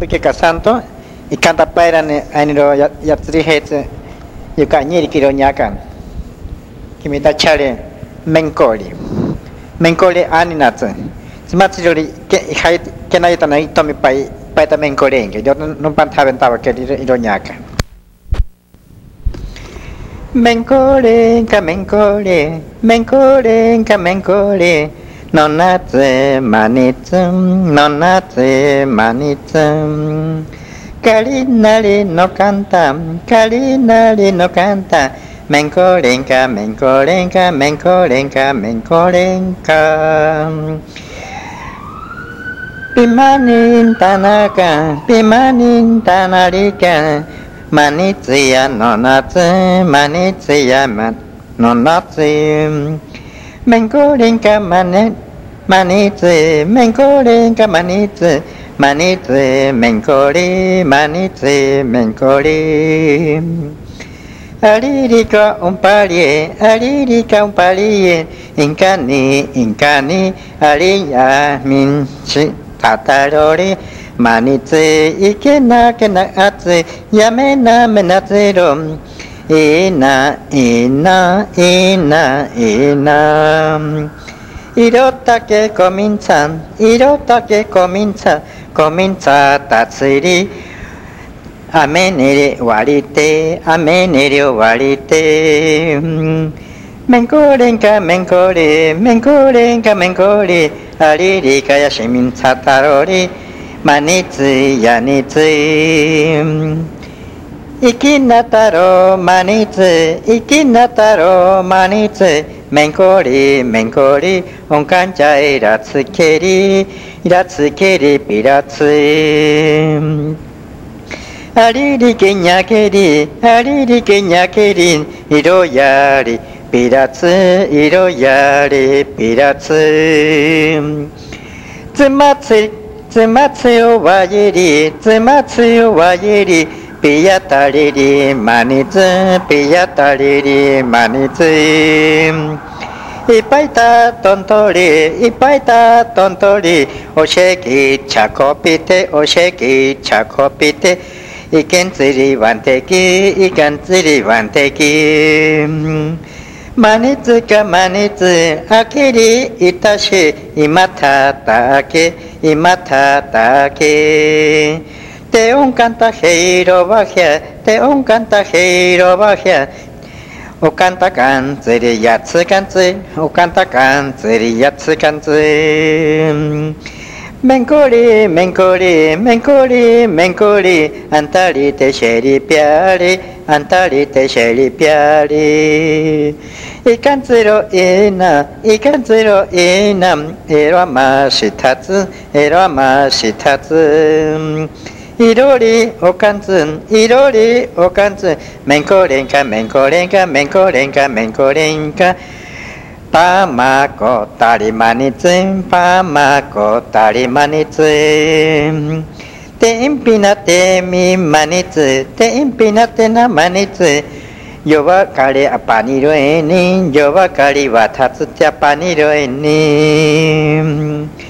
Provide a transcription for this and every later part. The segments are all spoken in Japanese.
Porque casanto y canta para aniro ya trihetse y cañiri kiroñakan. Kimita Chale menkoli menkoli aninatsu. Smatsuri que nadie tan ahí tome pa pa ta Mencolenge. Yo no pantaba en taba que iroñaca. Menkorenka, Mencole, menkorenka, menkorenka. Nonate manitum, nonate manitum. Calinari no canta, Calinari no canta. Menkorenka, menkorenka, menkorenka, menkorenka. Pimanin tanaka, pimanin tanarika. Manitsia nonatsu, manitsia mat, nonatsu. メンコリンカマネマニツェメンコリンカマニツェマニツェメンコリマニツェメンコリアリリカウンパリエアリリカウンパリエインカニインカニアリヤミンチタタロリマニツェイケナケナアツェヤメナメナツェロンえなえなえなえな。いろたけこ古民さんいろたけこ古民さんこ古民さたつり。雨に割りて雨に割りて。めん。こりんかめんこりめんこりんかめんこりありりかやしみんさたろり。まについやについ。生きなたろう、まにつ、生きなたろう、まにつ、めんこり、めんこり、おんかんちゃいらつけり、いらつけり、ぴらつい。ありりけにゃけり、ありりけにゃけり、いろやり、ぴらつ、いろやり、ぴらつつまつ、つまつよわゆり、つまつよわゆり、ピヤタリリマニツピヤタリリマニツいっぱいたトントリいっぱいたトントリおしゃきチャコピテおしゃきチャコピテいけんつりワンテキいけんつりワンテキマニツかマニツあきりいたし今たたけ今たたけ。Te un canta heiro bagia te un canta heiro bagia o canta canzeri yatsu kanzi o canta canzeri yatsu kanzi Menkori, menkori, menkori, menkori, antari te sheri piari, antari te sheri piari. Ikanzero ina, ikanzero ina, ero amashitatsu, ero amashitatsu. いろりおかんつん、いろりおかんつん、めんこれんか、めんこれんか、めんこれんか、めんこれんか。たまこたりまにつん、たまこたりまにつん。てんぴなてみまにつ、てんぴなてなまにつ。よわかりあぱにろえにん、よわかりわたつちゃぱにろえにん。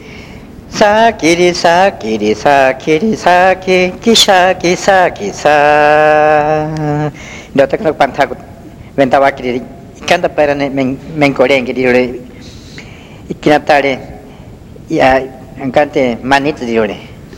Sakiri sakiri sakiri sakiri kisaki saki sa. Dotak pantaku ventawa kiri canta para men men corean kiri ore. Ikinatare ya encante manito diore.